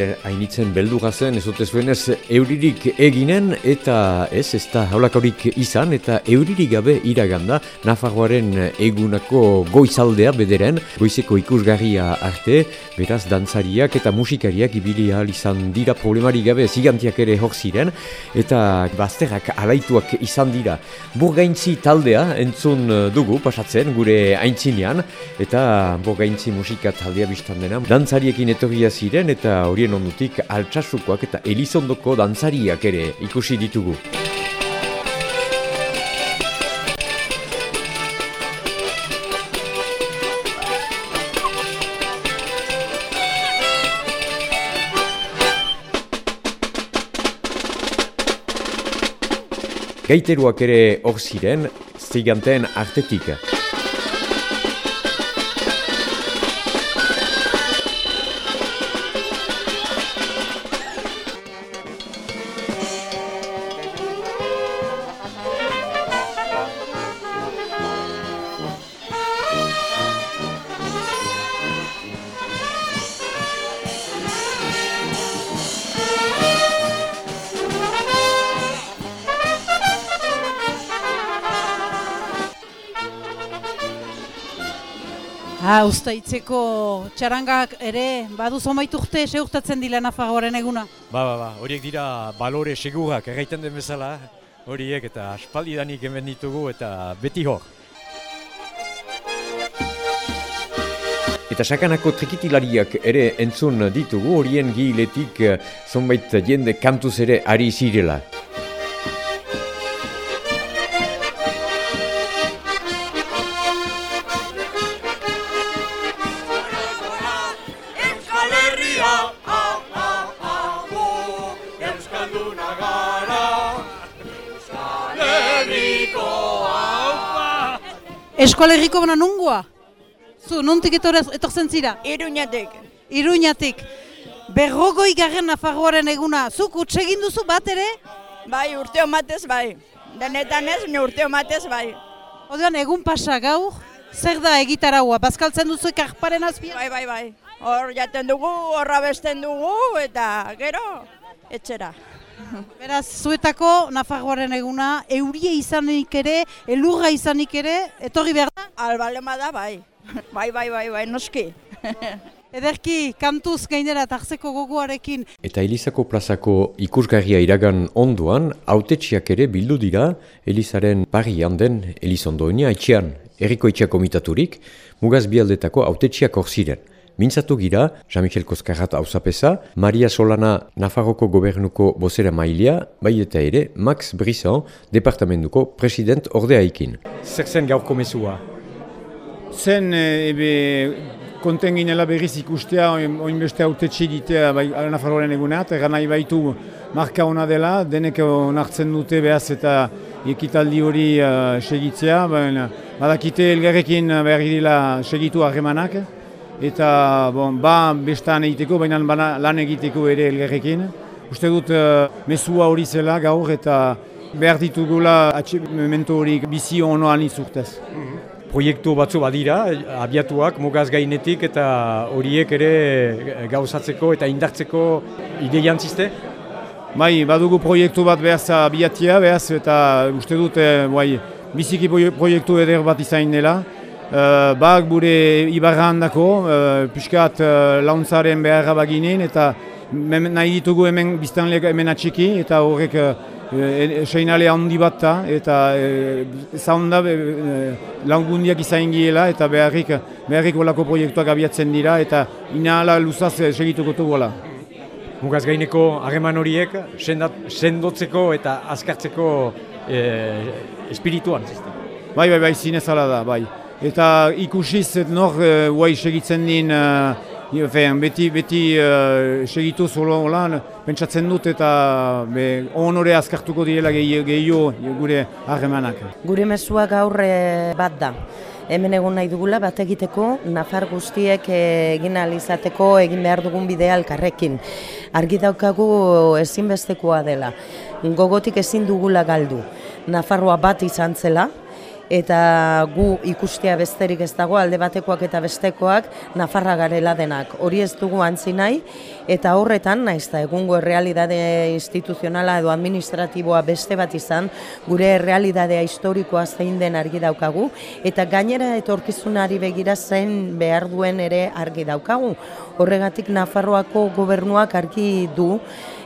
jende hainitzen beldura zen, ez ote zuenez euririk eginen eta ez, ez da haulakorik izan eta euririk gabe iraganda Nafarroaren egunako goizaldea bederen, goizeko ikusgarria arte, beraz dantzariak eta musikariak ibili ahal izan dira problemari gabe zigantiak ere hor ziren eta bazterrak alaituak izan dira. Burgaintzi taldea entzun dugu pasatzen gure aintzinean eta burgaintzi musika taldea biztan dena dantzariekin etorria ziren eta horien ondutik altsasukoak eta elizondoko dantzariak ere ikusi ditugu. Gaiteruak ere hor ziren, ziganten artetik. Ha, usta itzeko txarangak ere, badu zomaitu urte, seurtatzen dila Nafarroaren eguna. Ba, ba, ba, horiek dira balore segurak, erraiten den bezala, horiek eta aspaldidanik hemen ditugu eta beti hor. Eta sakanako trikitilariak ere entzun ditugu horien giletik zonbait jende kantuz ere ari zirela. Eskoalerriko bana nungua? Zu, nuntik etorrez- etortzen zira? Iruñatek. Iruñatik. Berrogoi garren Nafarroaren eguna, zuk utsegin duzu bat ere? Bai, urteo matez bai. Denetan ez, urteo matez bai. Odean, egun pasa gaur, zer da egitaraua? Bazkaltzen duzu karparen azpian? Bai, bai, bai. Hor jaten dugu, horra besten dugu, eta gero, etxera. Beraz, zuetako Nafarroaren eguna, eurie izanik ere, elurra izanik ere, etorri behar da? Albalema da, bai. Bai, bai, bai, bai, noski. Ederki, kantuz gainera tarzeko gogoarekin. Eta Elizako plazako ikusgarria iragan onduan, autetxiak ere bildu dira Elizaren parian den Elizondoenia etxean, erriko etxea komitaturik, mugaz bialdetako autetxiak hor ziren. Mintzatu gira, Jean-Michel Koskarrat hauzapeza, Maria Solana Nafarroko gobernuko bozera mailea, bai eta ere Max Brisson departamentuko president ordeaikin. Zer zen gaurko mezua? zen e, ebe konten ginela berriz ikustea oin oin beste autetxe ditea bai, Nafarroaren eguna, eta egan nahi baitu marka ona dela, denek onartzen dute behaz eta ekitaldi hori uh, segitzea, baina badakite elgarrekin behar dira segitu harremanak, eta bon, ba bestan egiteko, baina bana lan egiteko ere elgarrekin. Uste dut uh, mezua hori zela gaur eta behar ditugula atximento hori bizi onoan izurtez. Proiektu batzu badira, abiatuak mugaz gainetik eta horiek ere gauzatzeko eta indartzeko ideian ziste? Bai, badugu proiektu bat behaz abiatia, behaz, eta uste dut, eh, bai, biziki proie- proiektu eder bat izain dela. Uh, bak gure ibarra handako, uh, pixkat uh, launtzaren beharra baginen, eta mem- nahi ditugu hemen biztanleak hemen atxiki, eta horrek uh, e, seinale handi bat da, eta uh, zaunda uh, lagundiak izain giela, eta beharrik, beharrik olako proiektuak abiatzen dira, eta inahala luzaz eh, segituko dugu Mugaz gaineko harreman horiek sendat, sendotzeko eta azkartzeko e, espirituan. Bai, bai, bai, zinez ala da, bai. Eta ikusiz nor uh, guai segitzen din, uh, fean, beti, beti uh, segitu zolo lan, pentsatzen dut eta be, onore azkartuko direla gehi- gehiago gure harremanak. Gure mezua gaur eh, bat da. Hemen egon nahi dugula bat egiteko, nafar guztiek eh, egin ahal izateko egin behar dugun bidea elkarrekin. Argi daukagu ezinbestekoa dela. Gogotik ezin dugula galdu. Nafarroa bat izan zela, eta gu ikustea besterik ez dago alde batekoak eta bestekoak Nafarra garela denak. Hori ez dugu antzi nahi eta horretan naiz da egungo errealidade instituzionala edo administratiboa beste bat izan, gure errealidadea historikoa zein den argi daukagu eta gainera etorkizunari begira zein behar duen ere argi daukagu. Horregatik Nafarroako gobernuak argi du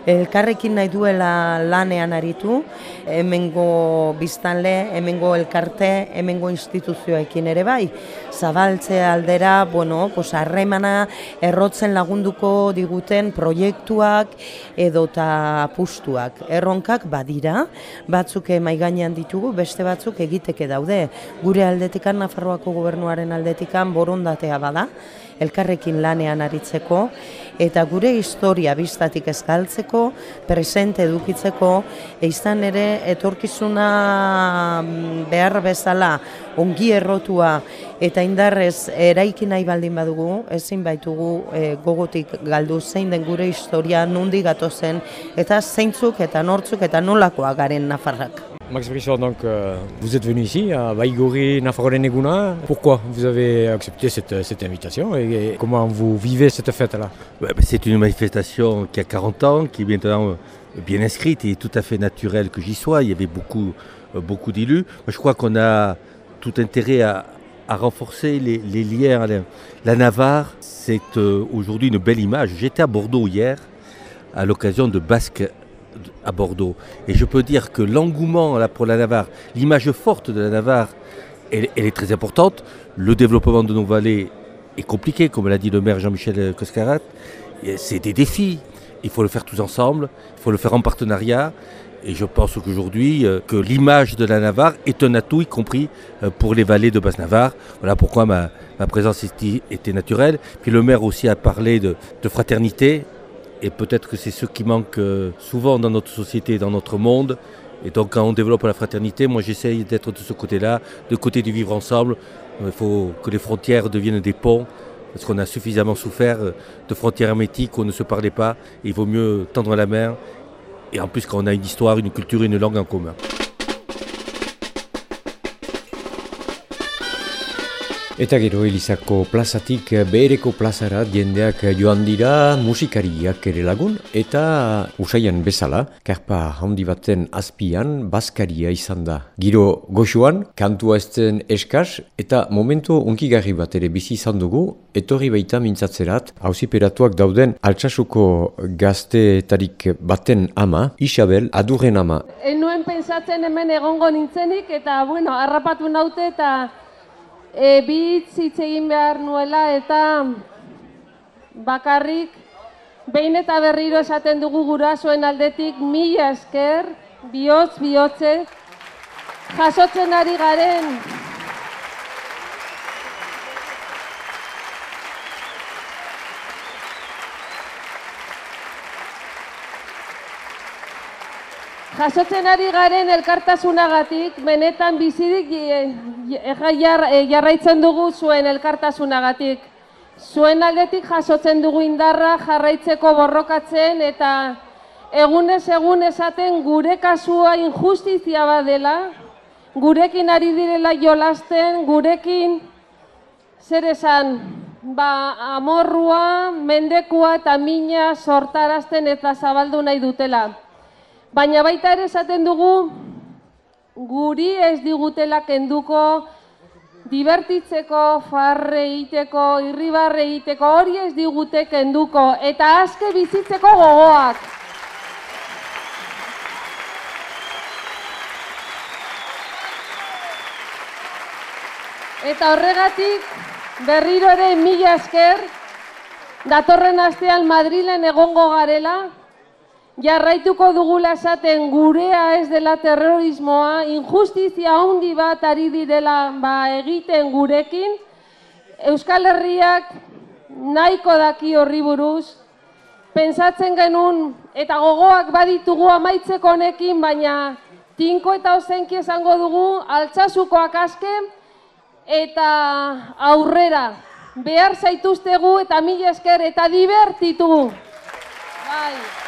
elkarrekin nahi duela lanean aritu, hemengo biztanle, hemengo elkarte, hemengo instituzioekin ere bai. Zabaltze aldera, bueno, pues harremana errotzen lagunduko diguten proiektuak edota apustuak. Erronkak badira, batzuk mai gainean ditugu, beste batzuk egiteke daude. Gure aldetikan, Nafarroako gobernuaren aldetikan borondatea bada, elkarrekin lanean aritzeko, eta gure historia biztatik ez galtzeko, presente edukitzeko, izan ere etorkizuna mm, behar bezala ongi errotua eta indarrez eraiki nahi baldin badugu, ezin baitugu e, gogotik galdu zein den gure historia nundi gatozen eta zeintzuk eta nortzuk eta nolakoa garen nafarrak. Max Brisson, donc euh, vous êtes venu ici à Baïgori, Nafarolen Pourquoi vous avez accepté cette, cette invitation et, comment vous vivez cette fête-là? Bah, C'est une manifestation qui a 40 ans, qui est maintenant euh, bien inscrite et tout à fait naturel que j'y sois. Il y avait beaucoup, euh, beaucoup d'élus. Je crois qu'on a tout intérêt à, à renforcer les, les liens. La Navarre, c'est euh, aujourd'hui une belle image. J'étais à Bordeaux hier à l'occasion de Basque à Bordeaux. Et je peux dire que l'engouement pour la Navarre, l'image forte de la Navarre, elle, est très importante. Le développement de nos vallées est compliqué, comme l'a dit le maire Jean-Michel Coscarat. C'est des défis. Il faut le faire tous ensemble, il faut le faire en partenariat. Et je pense qu'aujourd'hui, euh, que l'image de la Navarre est un atout, y compris euh, pour les vallées de Basse-Navarre. Voilà pourquoi ma, présence était, naturelle. Puis le maire aussi a parlé de fraternité, et peut-être que c'est ce qui manque euh, souvent dans notre société, dans notre monde. Et donc quand on développe la fraternité, moi j'essaye d'être de ce côté-là, de côté du vivre ensemble. Il faut que les frontières deviennent des ponts, parce qu'on a suffisamment souffert de frontières hermétiques où on ne se parlait pas. Il vaut mieux tendre la main, et en plus quand on a une histoire, une culture, une langue en commun. Eta gero Elizako plazatik behereko plazara jendeak joan dira musikariak ere lagun eta usaian bezala, karpa handi baten azpian bazkaria izan da. Giro goxuan, kantua ezten eskaz eta momentu unkigarri bat ere bizi izan dugu, etorri baita mintzatzerat, hausiperatuak dauden altsasuko gazteetarik baten ama, Isabel, adurren ama. Enuen pensatzen hemen egongo nintzenik eta, bueno, harrapatu naute eta e, bitz hitz egin behar nuela eta bakarrik behin eta berriro esaten dugu gurasoen aldetik mila esker, bihotz, bihotze, jasotzen ari garen Jasotzen ari garen elkartasunagatik, benetan bizirik jarraitzen dugu zuen elkartasunagatik. Zuen aldetik jasotzen dugu indarra jarraitzeko borrokatzen eta egunez egun esaten gure kasua injustizia bat dela, gurekin ari direla jolasten, gurekin zer esan, ba, amorrua, mendekua eta mina sortarazten eta zabaldu nahi dutela. Baina baita ere esaten dugu, guri ez digutela kenduko, divertitzeko, farre egiteko, irribarre egiteko, hori ez digute kenduko, eta azke bizitzeko gogoak. Eta horregatik, berriro ere mila esker, datorren astean Madrilen egongo garela, jarraituko dugula esaten gurea ez dela terrorismoa, injustizia handi bat ari direla ba, egiten gurekin, Euskal Herriak nahiko daki horri buruz, pensatzen genuen eta gogoak baditugu amaitzeko honekin, baina tinko eta ozenki esango dugu, altsasukoak aske eta aurrera. Behar zaituztegu eta mila esker eta divertitu. Bai.